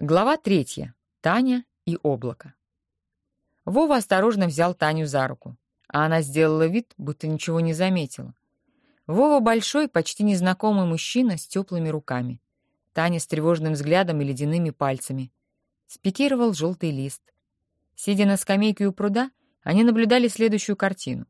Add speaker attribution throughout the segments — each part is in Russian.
Speaker 1: Глава третья. Таня и облако. Вова осторожно взял Таню за руку, а она сделала вид, будто ничего не заметила. Вова большой, почти незнакомый мужчина с теплыми руками. Таня с тревожным взглядом и ледяными пальцами. Спикировал желтый лист. Сидя на скамейке у пруда, они наблюдали следующую картину.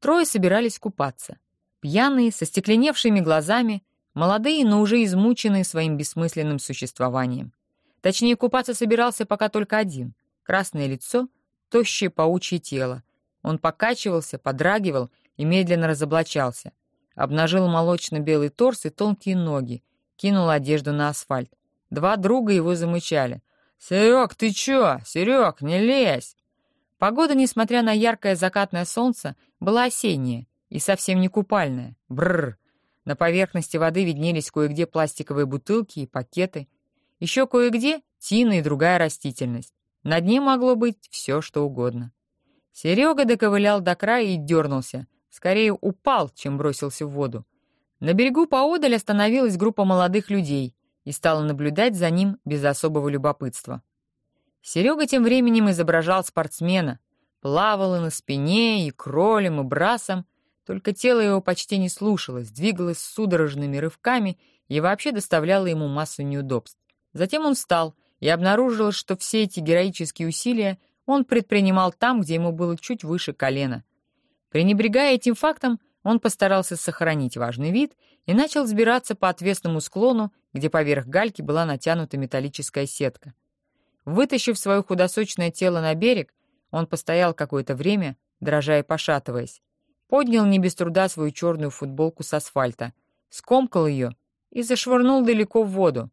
Speaker 1: Трое собирались купаться. Пьяные, со стекленевшими глазами, молодые, но уже измученные своим бессмысленным существованием. Точнее, купаться собирался пока только один. Красное лицо, тощее паучье тело. Он покачивался, подрагивал и медленно разоблачался. Обнажил молочно-белый торс и тонкие ноги, кинул одежду на асфальт. Два друга его замычали. «Серег, ты чё? Серег, не лезь!» Погода, несмотря на яркое закатное солнце, была осенняя и совсем не купальная. Бррр! На поверхности воды виднелись кое-где пластиковые бутылки и пакеты — еще кое-где тина и другая растительность. На дне могло быть все, что угодно. Серега доковылял до края и дернулся. Скорее упал, чем бросился в воду. На берегу поодаль остановилась группа молодых людей и стала наблюдать за ним без особого любопытства. Серега тем временем изображал спортсмена. Плавал и на спине, и кролем, и брасом. Только тело его почти не слушалось, двигалось судорожными рывками и вообще доставляло ему массу неудобств. Затем он встал и обнаружил, что все эти героические усилия он предпринимал там, где ему было чуть выше колена. Пренебрегая этим фактом, он постарался сохранить важный вид и начал взбираться по отвесному склону, где поверх гальки была натянута металлическая сетка. Вытащив свое худосочное тело на берег, он постоял какое-то время, дрожа и пошатываясь, поднял не без труда свою черную футболку с асфальта, скомкал ее и зашвырнул далеко в воду.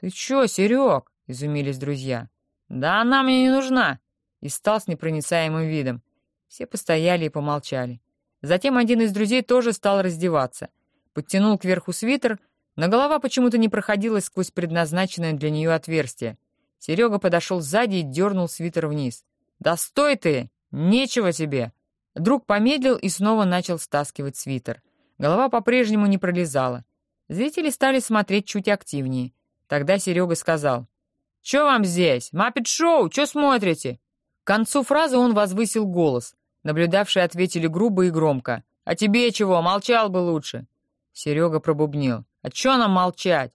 Speaker 1: «Ты чё, Серёг?» — изумились друзья. «Да она мне не нужна!» И стал с непроницаемым видом. Все постояли и помолчали. Затем один из друзей тоже стал раздеваться. Подтянул кверху свитер, но голова почему-то не проходила сквозь предназначенное для нее отверстие. Серега подошел сзади и дернул свитер вниз. «Да стой ты! Нечего тебе!» Друг помедлил и снова начал стаскивать свитер. Голова по-прежнему не пролезала. Зрители стали смотреть чуть активнее. Тогда Серега сказал, «Чё вам здесь? Маппет-шоу, чё смотрите?» К концу фразы он возвысил голос. Наблюдавшие ответили грубо и громко. «А тебе чего? Молчал бы лучше!» Серега пробубнил. «А чё нам молчать?»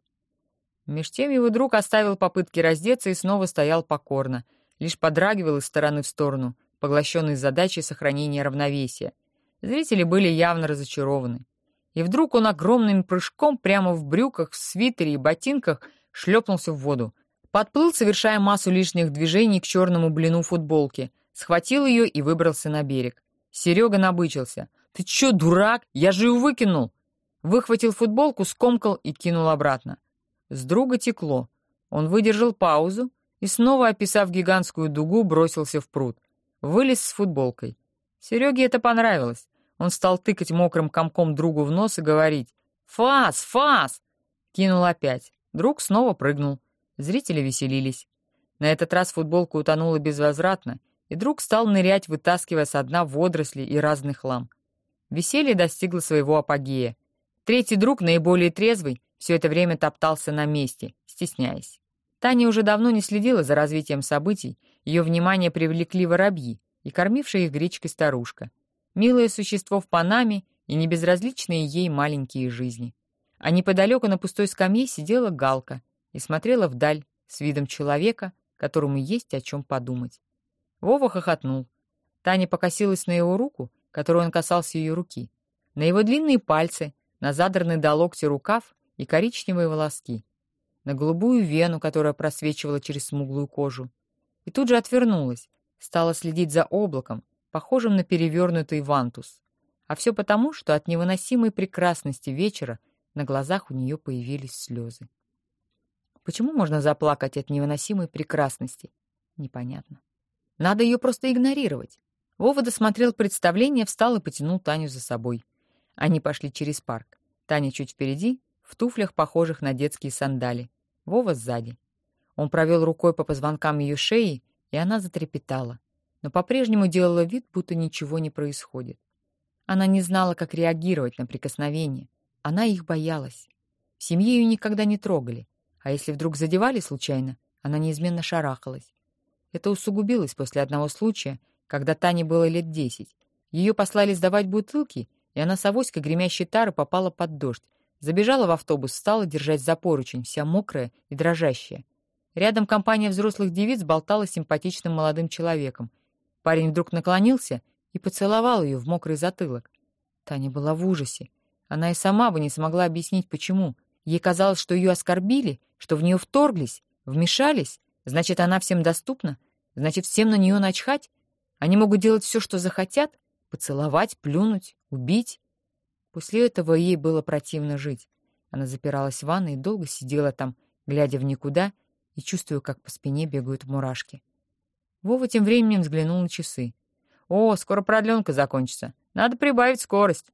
Speaker 1: Меж тем его друг оставил попытки раздеться и снова стоял покорно, лишь подрагивал из стороны в сторону, поглощенный задачей сохранения равновесия. Зрители были явно разочарованы. И вдруг он огромным прыжком прямо в брюках, в свитере и ботинках шлепнулся в воду. Подплыл, совершая массу лишних движений к черному блину футболки, схватил ее и выбрался на берег. Серега набычился. «Ты че, дурак? Я же ее выкинул!» Выхватил футболку, скомкал и кинул обратно. С друга текло. Он выдержал паузу и, снова описав гигантскую дугу, бросился в пруд. Вылез с футболкой. Сереге это понравилось. Он стал тыкать мокрым комком другу в нос и говорить «Фас! Фас!» Кинул опять. Друг снова прыгнул. Зрители веселились. На этот раз футболка утонула безвозвратно, и друг стал нырять, вытаскивая со дна водоросли и разный хлам. Веселье достигло своего апогея. Третий друг, наиболее трезвый, все это время топтался на месте, стесняясь. Таня уже давно не следила за развитием событий, ее внимание привлекли воробьи и кормившая их гречкой старушка. Милое существо в Панаме и небезразличные ей маленькие жизни а неподалеку на пустой скамье сидела Галка и смотрела вдаль с видом человека, которому есть о чем подумать. Вова хохотнул. Таня покосилась на его руку, которой он касался ее руки, на его длинные пальцы, на задранный до локтя рукав и коричневые волоски, на голубую вену, которая просвечивала через смуглую кожу. И тут же отвернулась, стала следить за облаком, похожим на перевернутый вантус. А все потому, что от невыносимой прекрасности вечера — на глазах у нее появились слезы. Почему можно заплакать от невыносимой прекрасности? Непонятно. Надо ее просто игнорировать. Вова досмотрел представление, встал и потянул Таню за собой. Они пошли через парк. Таня чуть впереди, в туфлях, похожих на детские сандали. Вова сзади. Он провел рукой по позвонкам ее шеи, и она затрепетала, но по-прежнему делала вид, будто ничего не происходит. Она не знала, как реагировать на прикосновение — она их боялась. В семье ее никогда не трогали, а если вдруг задевали случайно, она неизменно шарахалась. Это усугубилось после одного случая, когда Тане было лет десять. Ее послали сдавать бутылки, и она с авоськой гремящей тары попала под дождь. Забежала в автобус, стала держать за поручень, вся мокрая и дрожащая. Рядом компания взрослых девиц болтала с симпатичным молодым человеком. Парень вдруг наклонился и поцеловал ее в мокрый затылок. Таня была в ужасе. Она и сама бы не смогла объяснить, почему. Ей казалось, что ее оскорбили, что в нее вторглись, вмешались. Значит, она всем доступна? Значит, всем на нее начхать? Они могут делать все, что захотят? Поцеловать, плюнуть, убить? После этого ей было противно жить. Она запиралась в ванной и долго сидела там, глядя в никуда и чувствуя, как по спине бегают мурашки. Вова тем временем взглянул на часы. «О, скоро продленка закончится. Надо прибавить скорость».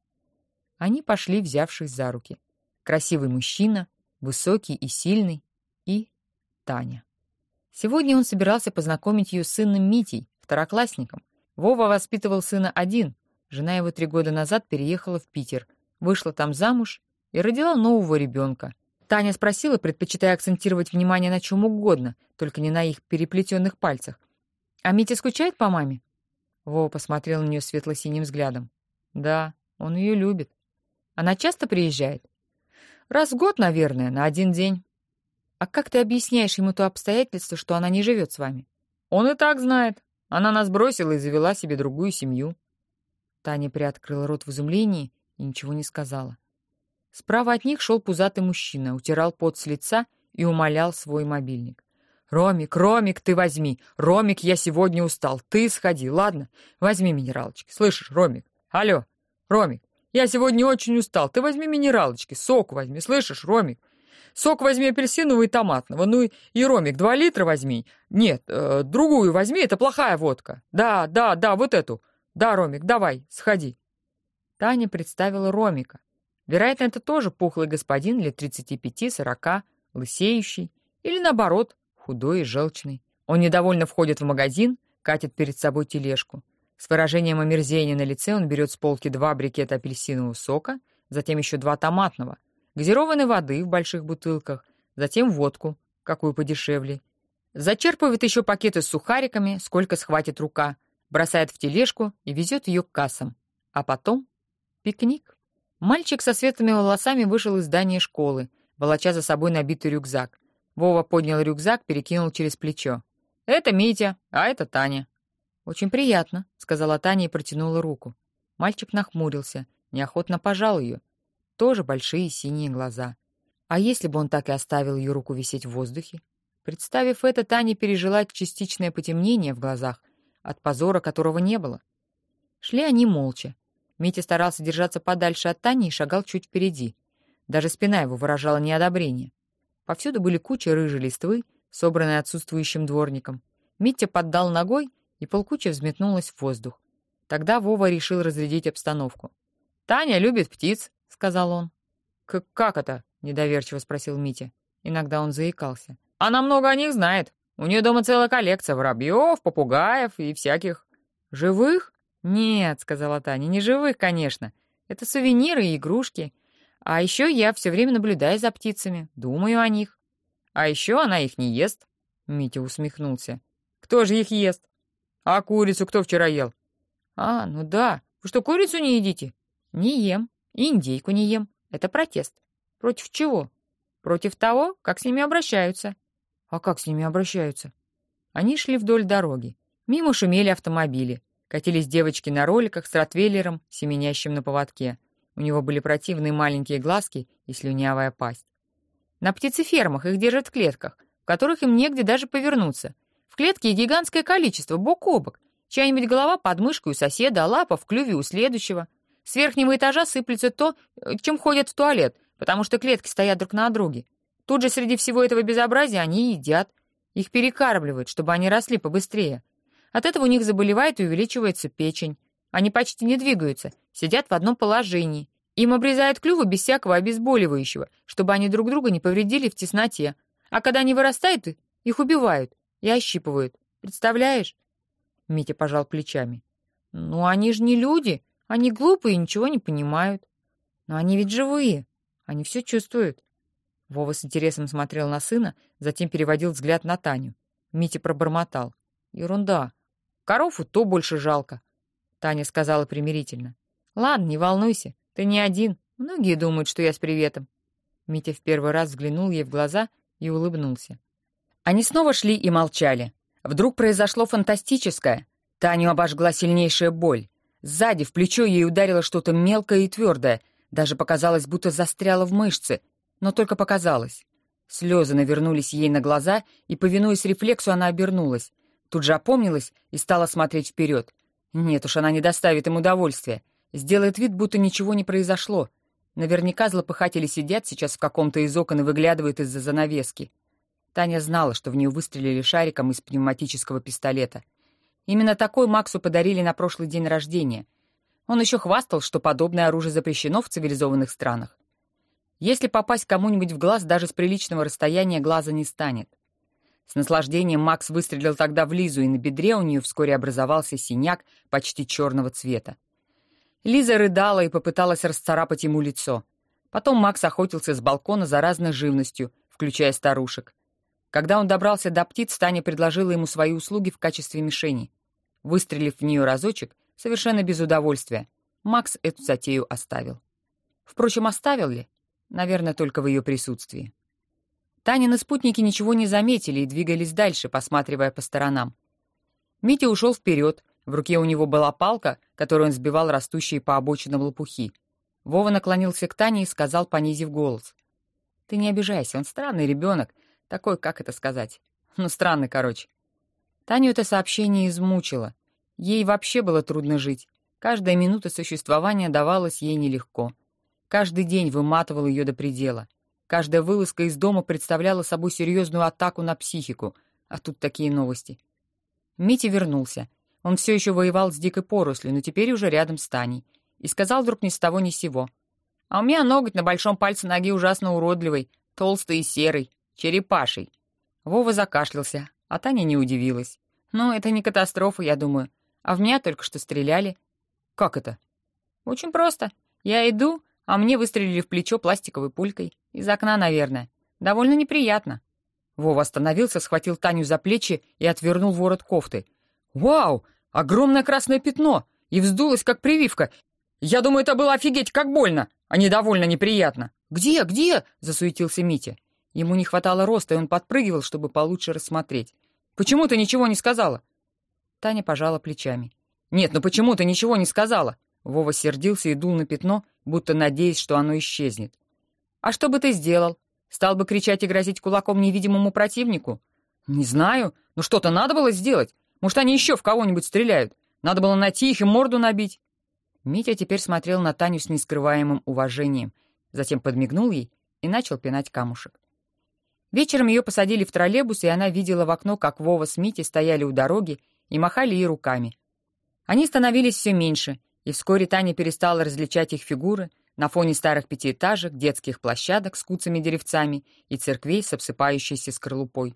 Speaker 1: Они пошли, взявшись за руки. Красивый мужчина, высокий и сильный, и Таня. Сегодня он собирался познакомить ее с сыном Митей, второклассником. Вова воспитывал сына один. Жена его три года назад переехала в Питер, вышла там замуж и родила нового ребенка. Таня спросила, предпочитая акцентировать внимание на чем угодно, только не на их переплетенных пальцах. «А Митя скучает по маме?» Вова посмотрел на нее светло-синим взглядом. «Да, он ее любит. Она часто приезжает?» «Раз в год, наверное, на один день». «А как ты объясняешь ему то обстоятельство, что она не живет с вами?» «Он и так знает. Она нас бросила и завела себе другую семью». Таня приоткрыла рот в изумлении и ничего не сказала. Справа от них шел пузатый мужчина, утирал пот с лица и умолял свой мобильник. «Ромик, Ромик, ты возьми! Ромик, я сегодня устал. Ты сходи, ладно? Возьми минералочки. Слышишь, Ромик? Алло, Ромик, я сегодня очень устал. Ты возьми минералочки, сок возьми. Слышишь, Ромик? Сок возьми апельсинового и томатного. Ну и Ромик, два литра возьми. Нет, э, другую возьми, это плохая водка. Да, да, да, вот эту. Да, Ромик, давай, сходи. Таня представила Ромика. Вероятно, это тоже пухлый господин лет 35-40, лысеющий, или наоборот, худой и желчный. Он недовольно входит в магазин, катит перед собой тележку. С выражением омерзения на лице он берет с полки два брикета апельсинового сока, затем еще два томатного, газированной воды в больших бутылках, затем водку, какую подешевле. Зачерпывает еще пакеты с сухариками, сколько схватит рука, бросает в тележку и везет ее к кассам. А потом пикник. Мальчик со светлыми волосами вышел из здания школы, волоча за собой набитый рюкзак. Вова поднял рюкзак, перекинул через плечо. «Это Митя, а это Таня». «Очень приятно», — сказала Таня и протянула руку. Мальчик нахмурился, неохотно пожал ее, тоже большие синие глаза. А если бы он так и оставил ее руку висеть в воздухе? Представив это, Таня пережила частичное потемнение в глазах, от позора которого не было. Шли они молча. Митя старался держаться подальше от Тани и шагал чуть впереди. Даже спина его выражала неодобрение. Повсюду были кучи рыжей листвы, собранные отсутствующим дворником. Митя поддал ногой, и полкуча взметнулась в воздух. Тогда Вова решил разрядить обстановку. «Таня любит птиц сказал он. «Как это?» — недоверчиво спросил Митя. Иногда он заикался. «Она много о них знает. У нее дома целая коллекция воробьев, попугаев и всяких». «Живых?» «Нет», — сказала Таня, — «не живых, конечно. Это сувениры и игрушки. А еще я все время наблюдаю за птицами, думаю о них. А еще она их не ест». Митя усмехнулся. «Кто же их ест? А курицу кто вчера ел?» «А, ну да. Вы что, курицу не едите?» «Не ем». И индейку не ем. Это протест. Против чего? Против того, как с ними обращаются. А как с ними обращаются? Они шли вдоль дороги. Мимо шумели автомобили. Катились девочки на роликах с ротвейлером, семенящим на поводке. У него были противные маленькие глазки и слюнявая пасть. На птицефермах их держат в клетках, в которых им негде даже повернуться. Клетке гигантское количество, бок о бок. Чья-нибудь голова под мышкой у соседа, а лапа в клюве у следующего. С верхнего этажа сыплется то, э, чем ходят в туалет, потому что клетки стоят друг на друге. Тут же среди всего этого безобразия они едят. Их перекармливают, чтобы они росли побыстрее. От этого у них заболевает и увеличивается печень. Они почти не двигаются, сидят в одном положении. Им обрезают клювы без всякого обезболивающего, чтобы они друг друга не повредили в тесноте. А когда они вырастают, их убивают и ощипывают. Представляешь? Митя пожал плечами. «Ну, они же не люди. Они глупые и ничего не понимают. Но они ведь живые. Они все чувствуют. Вова с интересом смотрел на сына, затем переводил взгляд на Таню. Митя пробормотал. «Ерунда. Коров и то больше жалко», — Таня сказала примирительно. «Ладно, не волнуйся, ты не один. Многие думают, что я с приветом». Митя в первый раз взглянул ей в глаза и улыбнулся. Они снова шли и молчали. Вдруг произошло фантастическое. Таню обожгла сильнейшая боль. Сзади в плечо ей ударило что-то мелкое и твердое. Даже показалось, будто застряло в мышце. Но только показалось. Слезы навернулись ей на глаза, и, повинуясь рефлексу, она обернулась. Тут же опомнилась и стала смотреть вперед. Нет уж, она не доставит им удовольствия. Сделает вид, будто ничего не произошло. Наверняка злопыхатели сидят сейчас в каком-то из окон и выглядывают из-за занавески. Таня знала, что в нее выстрелили шариком из пневматического пистолета. Именно такой Максу подарили на прошлый день рождения. Он еще хвастал, что подобное оружие запрещено в цивилизованных странах. Если попасть кому-нибудь в глаз, даже с приличного расстояния глаза не станет. С наслаждением Макс выстрелил тогда в Лизу, и на бедре у нее вскоре образовался синяк почти черного цвета. Лиза рыдала и попыталась расцарапать ему лицо. Потом Макс охотился с балкона за разной живностью, включая старушек. Когда он добрался до птиц, Таня предложила ему свои услуги в качестве мишени. Выстрелив в нее разочек, совершенно без удовольствия, Макс эту затею оставил. Впрочем, оставил ли? Наверное, только в ее присутствии. Танины спутники ничего не заметили и двигались дальше, посматривая по сторонам. Митя ушел вперед, в руке у него была палка, которую он сбивал растущие по обочинам лопухи. Вова наклонился к Тане и сказал, понизив голос. «Ты не обижайся, он странный ребенок, такой, как это сказать? Ну, странный, короче». Таню это сообщение измучило. Ей вообще было трудно жить. Каждая минута существования давалась ей нелегко. Каждый день выматывал ее до предела. Каждая вылазка из дома представляла собой серьезную атаку на психику. А тут такие новости. Митя вернулся. Он все еще воевал с дикой порослью, но теперь уже рядом с Таней. И сказал вдруг ни с того ни с сего. «А у меня ноготь на большом пальце ноги ужасно уродливый, толстый и серый, черепаший». Вова закашлялся, а Таня не удивилась. «Ну, это не катастрофа, я думаю. А в меня только что стреляли». «Как это?» «Очень просто. Я иду, а мне выстрелили в плечо пластиковой пулькой. Из окна, наверное. Довольно неприятно. Вова остановился, схватил Таню за плечи и отвернул ворот кофты. «Вау! Огромное красное пятно! И вздулось, как прививка! Я думаю, это было офигеть как больно, а не довольно неприятно!» «Где? Где?» — засуетился Митя. Ему не хватало роста, и он подпрыгивал, чтобы получше рассмотреть. «Почему ты ничего не сказала?» Таня пожала плечами. «Нет, ну почему ты ничего не сказала?» Вова сердился и дул на пятно, будто надеясь, что оно исчезнет. «А что бы ты сделал? Стал бы кричать и грозить кулаком невидимому противнику?» «Не знаю. Ну что-то надо было сделать. Может, они еще в кого-нибудь стреляют. Надо было найти их и морду набить». Митя теперь смотрел на Таню с нескрываемым уважением, затем подмигнул ей и начал пинать камушек. Вечером ее посадили в троллейбус, и она видела в окно, как Вова с Митей стояли у дороги и махали ей руками. Они становились все меньше, и вскоре Таня перестала различать их фигуры на фоне старых пятиэтажек, детских площадок с куцами-деревцами и церквей с обсыпающейся скорлупой.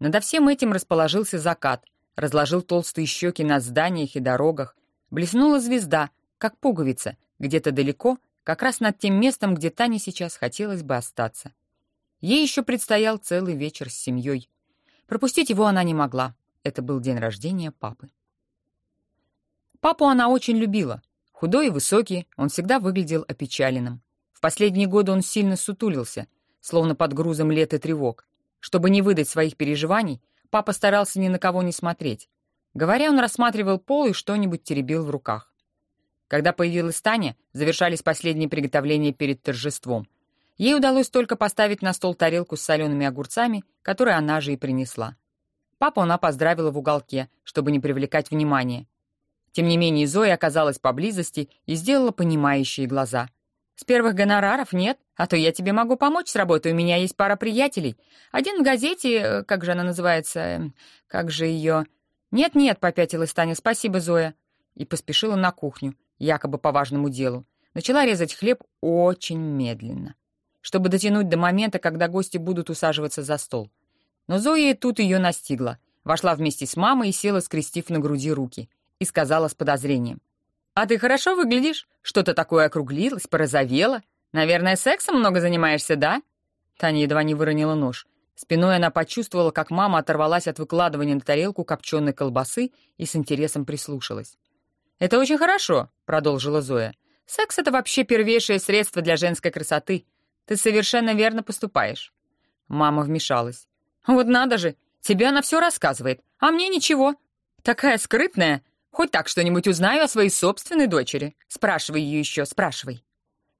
Speaker 1: Надо всем этим расположился закат, разложил толстые щеки на зданиях и дорогах, блеснула звезда, как пуговица, где-то далеко, как раз над тем местом, где Тане сейчас хотелось бы остаться. Ей еще предстоял целый вечер с семьей. Пропустить его она не могла. Это был день рождения папы. Папу она очень любила. Худой и высокий, он всегда выглядел опечаленным. В последние годы он сильно сутулился, словно под грузом лет и тревог. Чтобы не выдать своих переживаний, папа старался ни на кого не смотреть. Говоря, он рассматривал пол и что-нибудь теребил в руках. Когда появилась Таня, завершались последние приготовления перед торжеством. Ей удалось только поставить на стол тарелку с солеными огурцами, которые она же и принесла. Папу она поздравила в уголке, чтобы не привлекать внимания. Тем не менее, Зоя оказалась поблизости и сделала понимающие глаза. «С первых гонораров нет, а то я тебе могу помочь с работой, у меня есть пара приятелей. Один в газете, э, как же она называется, эм, как же ее...» «Нет-нет», — попятилась Таня, — «спасибо, Зоя». И поспешила на кухню, якобы по важному делу. Начала резать хлеб очень медленно, чтобы дотянуть до момента, когда гости будут усаживаться за стол. Но Зоя тут ее настигла. Вошла вместе с мамой и села, скрестив на груди руки и сказала с подозрением. «А ты хорошо выглядишь. Что-то такое округлилось, порозовело. Наверное, сексом много занимаешься, да?» Таня едва не выронила нож. Спиной она почувствовала, как мама оторвалась от выкладывания на тарелку копченой колбасы и с интересом прислушалась. «Это очень хорошо», — продолжила Зоя. «Секс — это вообще первейшее средство для женской красоты. Ты совершенно верно поступаешь». Мама вмешалась. «Вот надо же, тебе она все рассказывает, а мне ничего. Такая скрытная. Хоть так что-нибудь узнаю о своей собственной дочери. Спрашивай ее еще, спрашивай».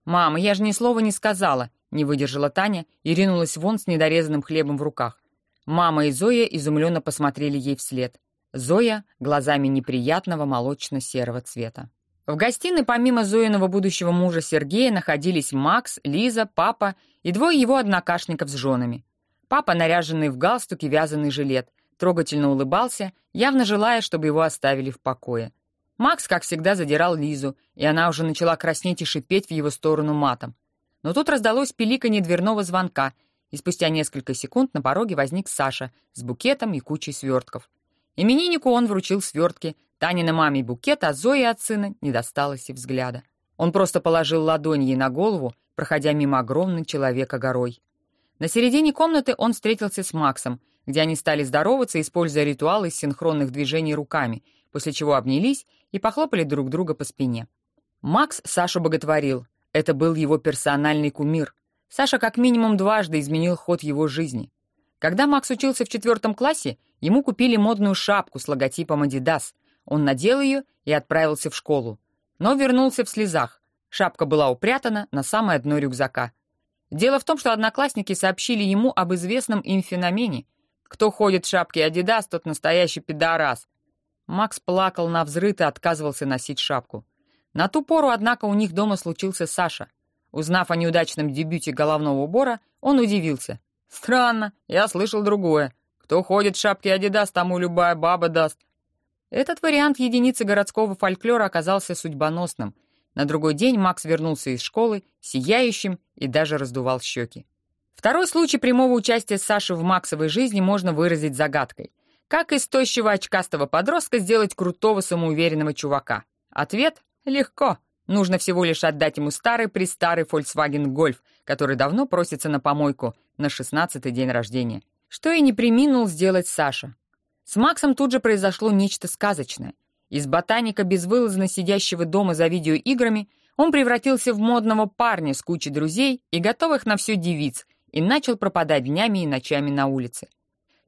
Speaker 1: «Мама, я же ни слова не сказала», — не выдержала Таня и ринулась вон с недорезанным хлебом в руках. Мама и Зоя изумленно посмотрели ей вслед. Зоя глазами неприятного молочно-серого цвета. В гостиной помимо Зоиного будущего мужа Сергея находились Макс, Лиза, папа и двое его однокашников с женами. Папа, наряженный в галстук и вязаный жилет, трогательно улыбался, явно желая, чтобы его оставили в покое. Макс, как всегда, задирал Лизу, и она уже начала краснеть и шипеть в его сторону матом. Но тут раздалось пиликанье дверного звонка, и спустя несколько секунд на пороге возник Саша с букетом и кучей свертков. Имениннику он вручил свертки, Танина маме букет, а Зое от сына не досталось и взгляда. Он просто положил ладонь ей на голову, проходя мимо огромной человека горой. На середине комнаты он встретился с Максом, где они стали здороваться, используя ритуалы синхронных движений руками, после чего обнялись и похлопали друг друга по спине. Макс Сашу боготворил. Это был его персональный кумир. Саша как минимум дважды изменил ход его жизни. Когда Макс учился в четвертом классе, ему купили модную шапку с логотипом Adidas. Он надел ее и отправился в школу. Но вернулся в слезах. Шапка была упрятана на самое дно рюкзака. Дело в том, что одноклассники сообщили ему об известном им феномене. Кто ходит в шапке Adidas, тот настоящий пидорас. Макс плакал на взрыв и отказывался носить шапку. На ту пору, однако, у них дома случился Саша. Узнав о неудачном дебюте головного убора, он удивился. «Странно, я слышал другое. Кто ходит в шапке Адидас, тому любая баба даст». Этот вариант единицы городского фольклора оказался судьбоносным. На другой день Макс вернулся из школы, сияющим и даже раздувал щеки. Второй случай прямого участия Саши в Максовой жизни можно выразить загадкой. Как из тощего очкастого подростка сделать крутого самоуверенного чувака? Ответ — легко. Нужно всего лишь отдать ему старый-престарый Volkswagen Golf, который давно просится на помойку на 16-й день рождения. Что и не приминул сделать Саша. С Максом тут же произошло нечто сказочное. Из ботаника, безвылазно сидящего дома за видеоиграми, он превратился в модного парня с кучей друзей и готовых на все девиц, и начал пропадать днями и ночами на улице.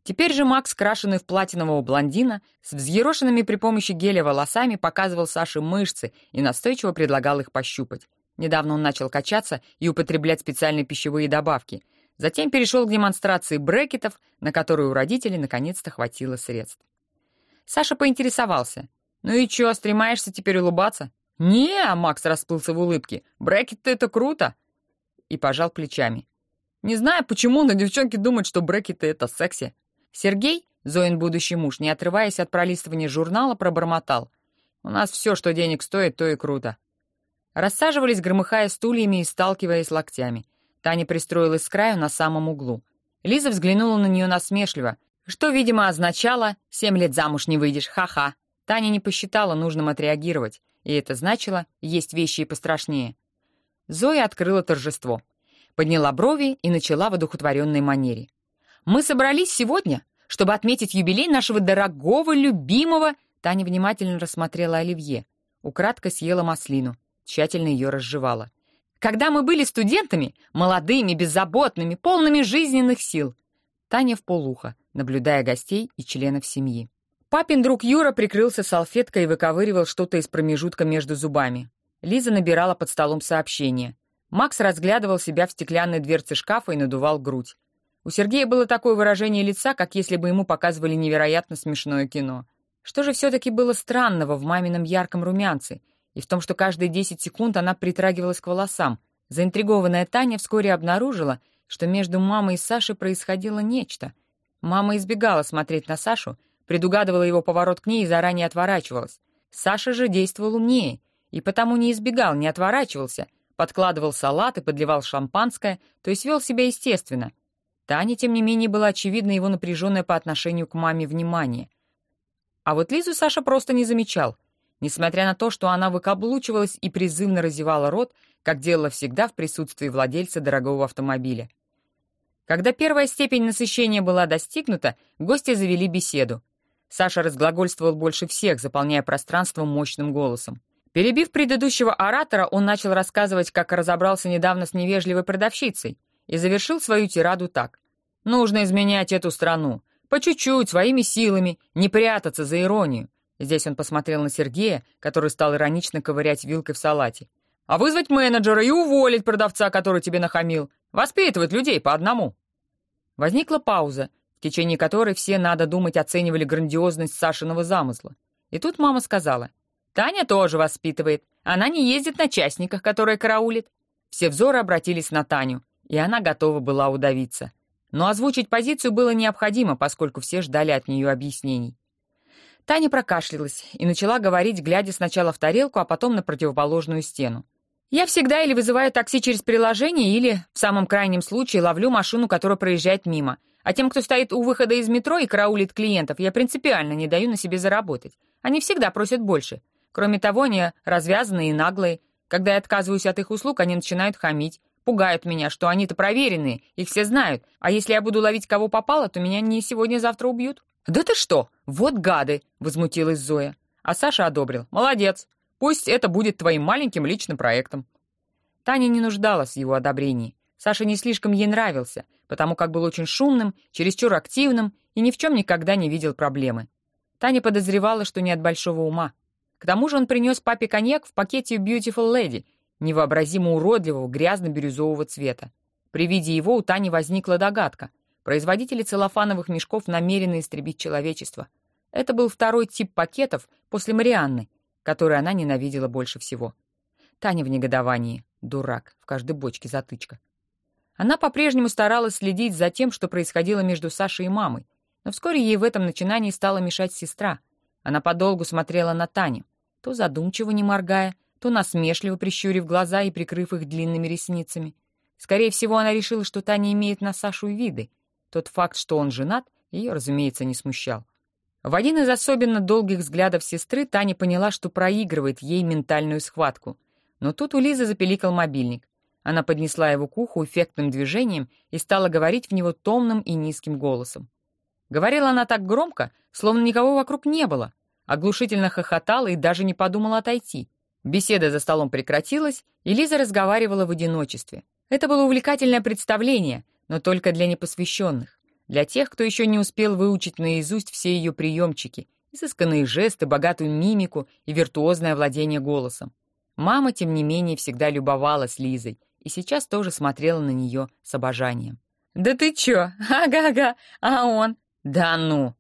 Speaker 1: Теперь же Макс, крашеный в платинового блондина, с взъерошенными при помощи геля волосами, показывал Саше мышцы и настойчиво предлагал их пощупать. Недавно он начал качаться и употреблять специальные пищевые добавки. Затем перешел к демонстрации брекетов, на которые у родителей наконец-то хватило средств. Саша поинтересовался. «Ну и чё, стремаешься теперь улыбаться?» «Не, Макс расплылся в улыбке. Брекеты — это круто!» И пожал плечами. «Не знаю, почему, но девчонки думают, что брекеты — это секси. Сергей, Зоин будущий муж, не отрываясь от пролистывания журнала, пробормотал. «У нас все, что денег стоит, то и круто». Рассаживались, громыхая стульями и сталкиваясь локтями. Таня пристроилась с краю на самом углу. Лиза взглянула на нее насмешливо, что, видимо, означало «семь лет замуж не выйдешь, ха-ха». Таня не посчитала нужным отреагировать, и это значило «есть вещи и пострашнее». Зоя открыла торжество. Подняла брови и начала в одухотворенной манере. Мы собрались сегодня, чтобы отметить юбилей нашего дорогого, любимого...» Таня внимательно рассмотрела Оливье. Украдко съела маслину, тщательно ее разжевала. «Когда мы были студентами, молодыми, беззаботными, полными жизненных сил!» Таня в полухо, наблюдая гостей и членов семьи. Папин друг Юра прикрылся салфеткой и выковыривал что-то из промежутка между зубами. Лиза набирала под столом сообщение. Макс разглядывал себя в стеклянной дверце шкафа и надувал грудь. У Сергея было такое выражение лица, как если бы ему показывали невероятно смешное кино. Что же все-таки было странного в мамином ярком румянце и в том, что каждые 10 секунд она притрагивалась к волосам? Заинтригованная Таня вскоре обнаружила, что между мамой и Сашей происходило нечто. Мама избегала смотреть на Сашу, предугадывала его поворот к ней и заранее отворачивалась. Саша же действовал умнее, и потому не избегал, не отворачивался, подкладывал салат и подливал шампанское, то есть вел себя естественно — Тане, тем не менее, было очевидно его напряженное по отношению к маме внимание. А вот Лизу Саша просто не замечал, несмотря на то, что она выкаблучивалась и призывно разевала рот, как делала всегда в присутствии владельца дорогого автомобиля. Когда первая степень насыщения была достигнута, гости завели беседу. Саша разглагольствовал больше всех, заполняя пространство мощным голосом. Перебив предыдущего оратора, он начал рассказывать, как разобрался недавно с невежливой продавщицей, и завершил свою тираду так. «Нужно изменять эту страну. По чуть-чуть, своими силами, не прятаться за иронию». Здесь он посмотрел на Сергея, который стал иронично ковырять вилкой в салате. «А вызвать менеджера и уволить продавца, который тебе нахамил. Воспитывать людей по одному». Возникла пауза, в течение которой все, надо думать, оценивали грандиозность Сашиного замысла. И тут мама сказала, «Таня тоже воспитывает. Она не ездит на частниках, которые караулит». Все взоры обратились на Таню, и она готова была удавиться. Но озвучить позицию было необходимо, поскольку все ждали от нее объяснений. Таня прокашлялась и начала говорить, глядя сначала в тарелку, а потом на противоположную стену. Я всегда или вызываю такси через приложение, или, в самом крайнем случае, ловлю машину, которая проезжает мимо. А тем, кто стоит у выхода из метро и караулит клиентов, я принципиально не даю на себе заработать. Они всегда просят больше. Кроме того, они развязанные и наглые. Когда я отказываюсь от их услуг, они начинают хамить. Пугают меня, что они-то проверенные, их все знают. А если я буду ловить кого попало, то меня не сегодня-завтра убьют. «Да ты что? Вот гады!» — возмутилась Зоя. А Саша одобрил. «Молодец. Пусть это будет твоим маленьким личным проектом». Таня не нуждалась в его одобрении. Саша не слишком ей нравился, потому как был очень шумным, чересчур активным и ни в чем никогда не видел проблемы. Таня подозревала, что не от большого ума. К тому же он принес папе коньяк в пакете Beautiful Lady, невообразимо уродливого грязно-бирюзового цвета. При виде его у Тани возникла догадка. Производители целлофановых мешков намерены истребить человечество. Это был второй тип пакетов после Марианны, которую она ненавидела больше всего. Таня в негодовании. Дурак, в каждой бочке затычка. Она по-прежнему старалась следить за тем, что происходило между Сашей и мамой, но вскоре ей в этом начинании стала мешать сестра. Она подолгу смотрела на Таню, то задумчиво не моргая, то насмешливо прищурив глаза и прикрыв их длинными ресницами. Скорее всего, она решила, что Таня имеет на Сашу виды. Тот факт, что он женат, ее, разумеется, не смущал. В один из особенно долгих взглядов сестры Таня поняла, что проигрывает ей ментальную схватку. Но тут у Лизы запеликал мобильник. Она поднесла его к уху эффектным движением и стала говорить в него томным и низким голосом. Говорила она так громко, словно никого вокруг не было. Оглушительно хохотала и даже не подумала отойти. Беседа за столом прекратилась, и Лиза разговаривала в одиночестве. Это было увлекательное представление, но только для непосвященных для тех, кто еще не успел выучить наизусть все ее приемчики, изысканные жесты, богатую мимику и виртуозное владение голосом. Мама, тем не менее, всегда любовалась Лизой и сейчас тоже смотрела на нее с обожанием. «Да ты чё? Ага-ага, а он? Да ну!»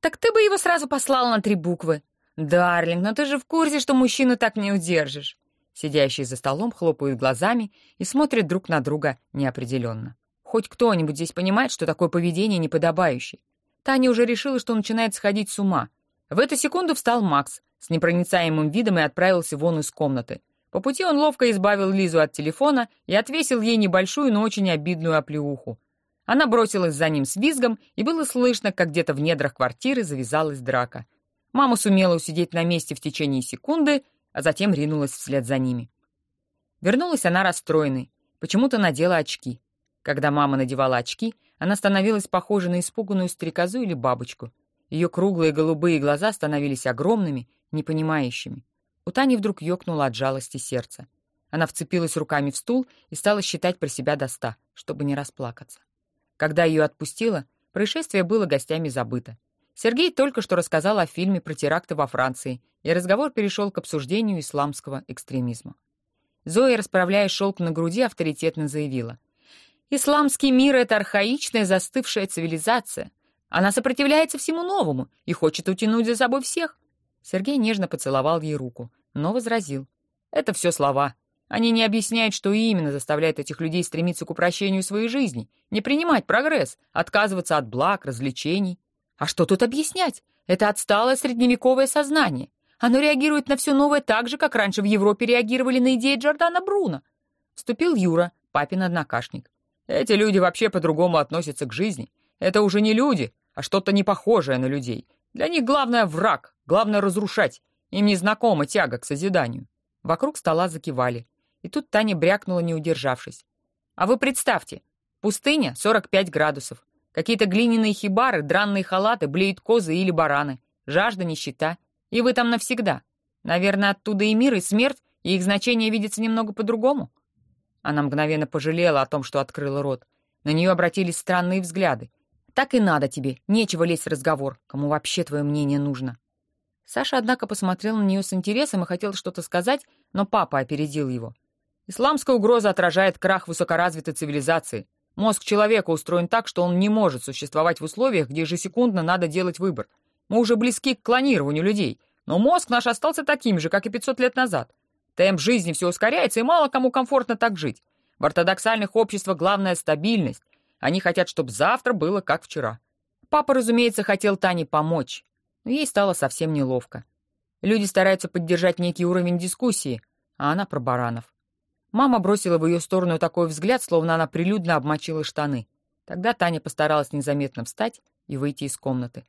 Speaker 1: «Так ты бы его сразу послал на три буквы!» «Дарлинг, но ты же в курсе, что мужчину так не удержишь!» Сидящие за столом хлопают глазами и смотрят друг на друга неопределенно. Хоть кто-нибудь здесь понимает, что такое поведение неподобающее. Таня уже решила, что начинает сходить с ума. В эту секунду встал Макс с непроницаемым видом и отправился вон из комнаты. По пути он ловко избавил Лизу от телефона и отвесил ей небольшую, но очень обидную оплеуху. Она бросилась за ним с визгом, и было слышно, как где-то в недрах квартиры завязалась драка. Мама сумела усидеть на месте в течение секунды, а затем ринулась вслед за ними. Вернулась она расстроенной, почему-то надела очки. Когда мама надевала очки, она становилась похожа на испуганную стрекозу или бабочку. Ее круглые голубые глаза становились огромными, непонимающими. У Тани вдруг ёкнуло от жалости сердце. Она вцепилась руками в стул и стала считать про себя до ста, чтобы не расплакаться. Когда ее отпустило, происшествие было гостями забыто. Сергей только что рассказал о фильме про теракты во Франции, и разговор перешел к обсуждению исламского экстремизма. Зоя, расправляя шелк на груди, авторитетно заявила. Исламский мир — это архаичная застывшая цивилизация. Она сопротивляется всему новому и хочет утянуть за собой всех. Сергей нежно поцеловал ей руку, но возразил. Это все слова. Они не объясняют, что именно заставляет этих людей стремиться к упрощению своей жизни, не принимать прогресс, отказываться от благ, развлечений. А что тут объяснять? Это отсталое средневековое сознание. Оно реагирует на все новое так же, как раньше в Европе реагировали на идеи Джордана Бруно. Вступил Юра, папин однокашник. Эти люди вообще по-другому относятся к жизни. Это уже не люди, а что-то не похожее на людей. Для них главное враг, главное разрушать. Им не знакома тяга к созиданию. Вокруг стола закивали. И тут Таня брякнула, не удержавшись. А вы представьте, Пустыня — 45 градусов. Какие-то глиняные хибары, дранные халаты, блеют козы или бараны. Жажда, нищета. И вы там навсегда. Наверное, оттуда и мир, и смерть, и их значение видится немного по-другому. Она мгновенно пожалела о том, что открыла рот. На нее обратились странные взгляды. «Так и надо тебе, нечего лезть в разговор. Кому вообще твое мнение нужно?» Саша, однако, посмотрел на нее с интересом и хотел что-то сказать, но папа опередил его. «Исламская угроза отражает крах высокоразвитой цивилизации. Мозг человека устроен так, что он не может существовать в условиях, где ежесекундно надо делать выбор. Мы уже близки к клонированию людей, но мозг наш остался таким же, как и 500 лет назад. Темп жизни все ускоряется, и мало кому комфортно так жить. В ортодоксальных обществах главная стабильность. Они хотят, чтобы завтра было как вчера. Папа, разумеется, хотел Тане помочь но ей стало совсем неловко. Люди стараются поддержать некий уровень дискуссии, а она про баранов. Мама бросила в ее сторону такой взгляд, словно она прилюдно обмочила штаны. Тогда Таня постаралась незаметно встать и выйти из комнаты.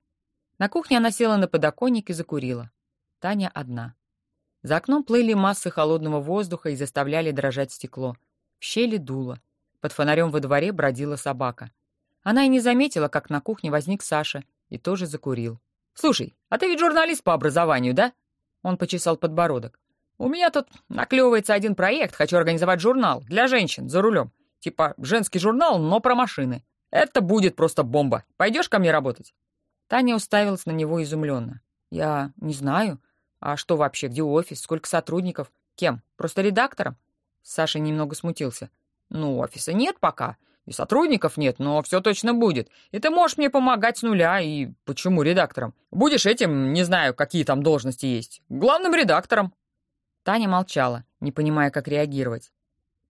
Speaker 1: На кухне она села на подоконник и закурила. Таня одна. За окном плыли массы холодного воздуха и заставляли дрожать стекло. В щели дуло. Под фонарем во дворе бродила собака. Она и не заметила, как на кухне возник Саша и тоже закурил. «Слушай, а ты ведь журналист по образованию, да?» Он почесал подбородок. «У меня тут наклевывается один проект. Хочу организовать журнал для женщин за рулем. Типа женский журнал, но про машины. Это будет просто бомба. Пойдешь ко мне работать?» Таня уставилась на него изумленно. «Я не знаю. А что вообще? Где офис? Сколько сотрудников? Кем? Просто редактором?» Саша немного смутился. «Ну, офиса нет пока. И сотрудников нет, но все точно будет. И ты можешь мне помогать с нуля. И почему редактором? Будешь этим, не знаю, какие там должности есть. Главным редактором». Таня молчала, не понимая, как реагировать.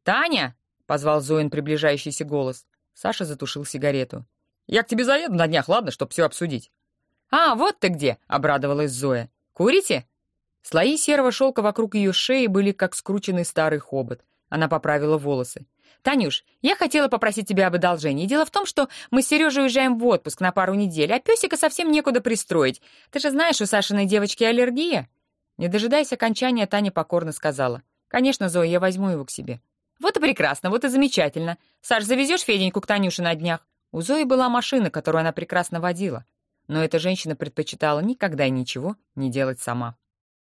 Speaker 1: «Таня!» — позвал Зоин приближающийся голос. Саша затушил сигарету. «Я к тебе заеду на днях, ладно, чтобы все обсудить». «А, вот ты где!» — обрадовалась Зоя. «Курите?» Слои серого шелка вокруг ее шеи были как скрученный старый хобот. Она поправила волосы. «Танюш, я хотела попросить тебя об одолжении. Дело в том, что мы с Сережей уезжаем в отпуск на пару недель, а песика совсем некуда пристроить. Ты же знаешь, у Сашиной девочки аллергия». Не дожидаясь окончания, Таня покорно сказала. «Конечно, Зоя, я возьму его к себе». «Вот и прекрасно, вот и замечательно. Саш, завезешь Феденьку к Танюше на днях?» У Зои была машина, которую она прекрасно водила. Но эта женщина предпочитала никогда и ничего не делать сама.